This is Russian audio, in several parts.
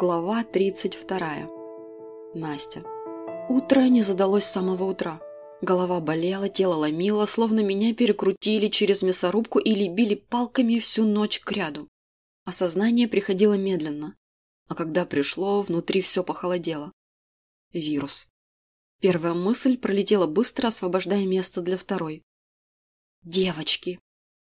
Глава 32. Настя. Утро не задалось с самого утра. Голова болела, тело ломило, словно меня перекрутили через мясорубку или били палками всю ночь к ряду. Осознание приходило медленно. А когда пришло, внутри все похолодело. Вирус. Первая мысль пролетела быстро, освобождая место для второй. Девочки.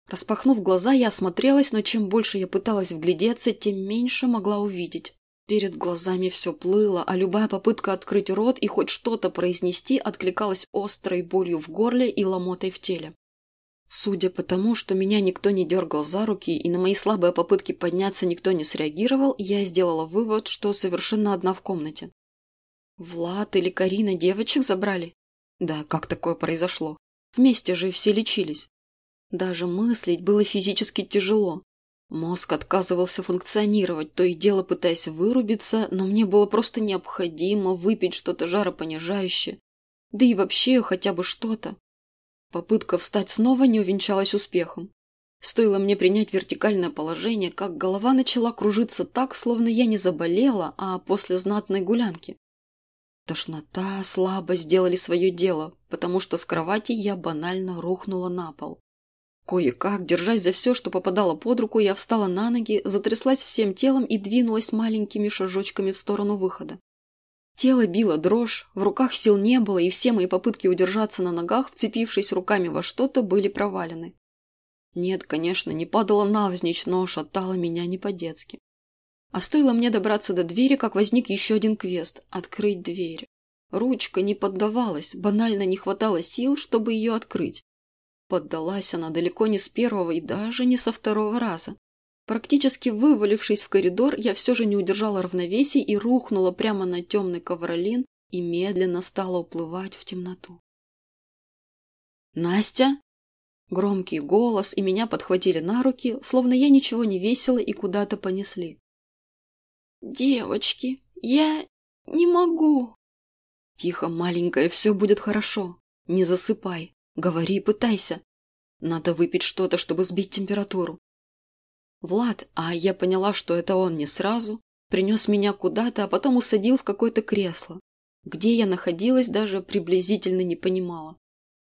Распахнув глаза, я осмотрелась, но чем больше я пыталась вглядеться, тем меньше могла увидеть. Перед глазами все плыло, а любая попытка открыть рот и хоть что-то произнести откликалась острой болью в горле и ломотой в теле. Судя по тому, что меня никто не дергал за руки и на мои слабые попытки подняться никто не среагировал, я сделала вывод, что совершенно одна в комнате. Влад или Карина девочек забрали? Да, как такое произошло? Вместе же все лечились. Даже мыслить было физически тяжело. Мозг отказывался функционировать, то и дело пытаясь вырубиться, но мне было просто необходимо выпить что-то жаропонижающее. Да и вообще хотя бы что-то. Попытка встать снова не увенчалась успехом. Стоило мне принять вертикальное положение, как голова начала кружиться так, словно я не заболела, а после знатной гулянки. Тошнота, слабость сделали свое дело, потому что с кровати я банально рухнула на пол. Кое-как, держась за все, что попадало под руку, я встала на ноги, затряслась всем телом и двинулась маленькими шажочками в сторону выхода. Тело било дрожь, в руках сил не было, и все мои попытки удержаться на ногах, вцепившись руками во что-то, были провалены. Нет, конечно, не падала навзничь, но шатала меня не по-детски. А стоило мне добраться до двери, как возник еще один квест – открыть дверь. Ручка не поддавалась, банально не хватало сил, чтобы ее открыть. Поддалась она далеко не с первого и даже не со второго раза. Практически вывалившись в коридор, я все же не удержала равновесия и рухнула прямо на темный ковролин и медленно стала уплывать в темноту. «Настя?» Громкий голос, и меня подхватили на руки, словно я ничего не весила и куда-то понесли. «Девочки, я не могу!» «Тихо, маленькая, все будет хорошо. Не засыпай. Говори, пытайся. Надо выпить что-то, чтобы сбить температуру. Влад, а я поняла, что это он не сразу, принес меня куда-то, а потом усадил в какое-то кресло. Где я находилась, даже приблизительно не понимала.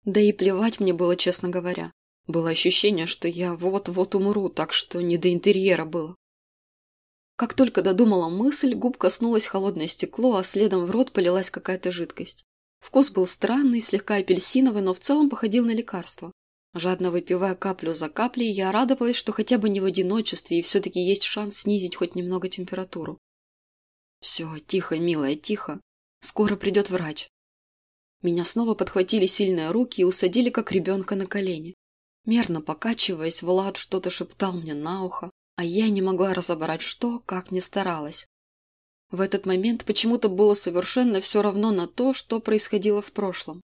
Да и плевать мне было, честно говоря. Было ощущение, что я вот-вот умру, так что не до интерьера было. Как только додумала мысль, губ коснулось холодное стекло, а следом в рот полилась какая-то жидкость. Вкус был странный, слегка апельсиновый, но в целом походил на лекарство. Жадно выпивая каплю за каплей, я радовалась, что хотя бы не в одиночестве и все-таки есть шанс снизить хоть немного температуру. Все, тихо, милая, тихо. Скоро придет врач. Меня снова подхватили сильные руки и усадили, как ребенка, на колени. Мерно покачиваясь, Влад что-то шептал мне на ухо, а я не могла разобрать что, как ни старалась. В этот момент почему-то было совершенно все равно на то, что происходило в прошлом.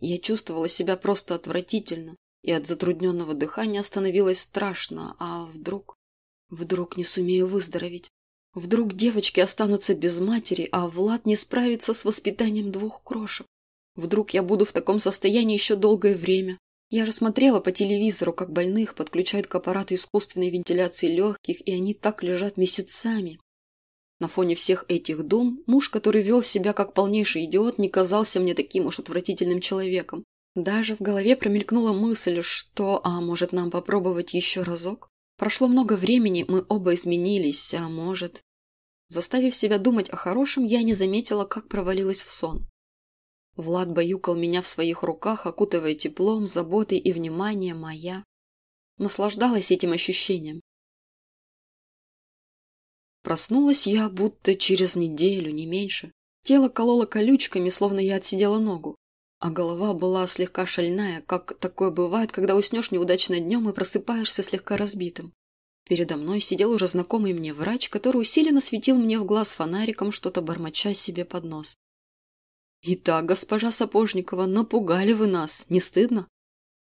Я чувствовала себя просто отвратительно, и от затрудненного дыхания становилось страшно, а вдруг... Вдруг не сумею выздороветь. Вдруг девочки останутся без матери, а Влад не справится с воспитанием двух крошек. Вдруг я буду в таком состоянии еще долгое время. Я же смотрела по телевизору, как больных подключают к аппарату искусственной вентиляции легких, и они так лежат месяцами. На фоне всех этих дум, муж, который вел себя как полнейший идиот, не казался мне таким уж отвратительным человеком. Даже в голове промелькнула мысль, что, а может нам попробовать еще разок? Прошло много времени, мы оба изменились, а может... Заставив себя думать о хорошем, я не заметила, как провалилась в сон. Влад баюкал меня в своих руках, окутывая теплом, заботой и вниманием, моя. Наслаждалась этим ощущением. Проснулась я будто через неделю, не меньше. Тело кололо колючками, словно я отсидела ногу. А голова была слегка шальная, как такое бывает, когда уснешь неудачно днем и просыпаешься слегка разбитым. Передо мной сидел уже знакомый мне врач, который усиленно светил мне в глаз фонариком, что-то бормоча себе под нос. «Итак, госпожа Сапожникова, напугали вы нас, не стыдно?»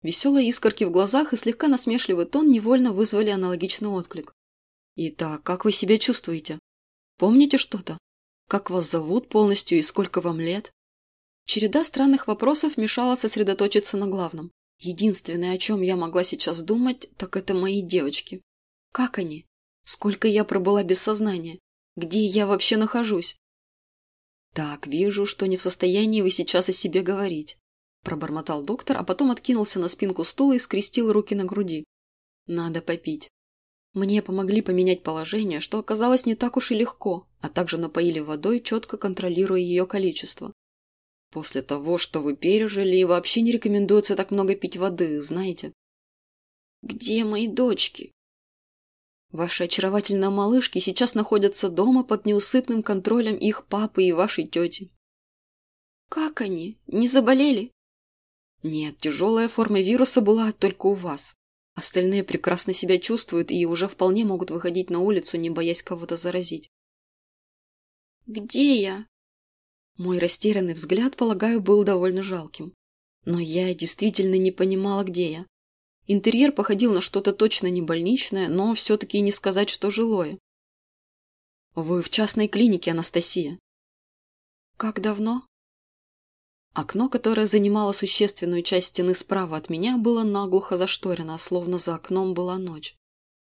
Веселые искорки в глазах и слегка насмешливый тон невольно вызвали аналогичный отклик. Итак, как вы себя чувствуете? Помните что-то? Как вас зовут полностью и сколько вам лет? Череда странных вопросов мешала сосредоточиться на главном. Единственное, о чем я могла сейчас думать, так это мои девочки. Как они? Сколько я пробыла без сознания? Где я вообще нахожусь? Так, вижу, что не в состоянии вы сейчас о себе говорить. Пробормотал доктор, а потом откинулся на спинку стула и скрестил руки на груди. Надо попить. Мне помогли поменять положение, что оказалось не так уж и легко, а также напоили водой, четко контролируя ее количество. После того, что вы пережили, вообще не рекомендуется так много пить воды, знаете. Где мои дочки? Ваши очаровательные малышки сейчас находятся дома под неусыпным контролем их папы и вашей тети. Как они? Не заболели? Нет, тяжелая форма вируса была только у вас. Остальные прекрасно себя чувствуют и уже вполне могут выходить на улицу, не боясь кого-то заразить. Где я? Мой растерянный взгляд, полагаю, был довольно жалким. Но я действительно не понимала, где я. Интерьер походил на что-то точно не больничное, но все-таки не сказать, что жилое. Вы в частной клинике, Анастасия. Как давно? Окно, которое занимало существенную часть стены справа от меня, было наглухо зашторено, словно за окном была ночь.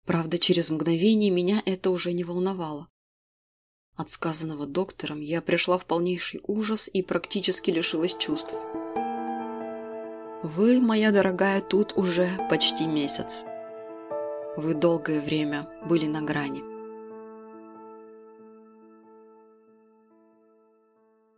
Правда, через мгновение меня это уже не волновало. От сказанного доктором я пришла в полнейший ужас и практически лишилась чувств. Вы, моя дорогая, тут уже почти месяц. Вы долгое время были на грани.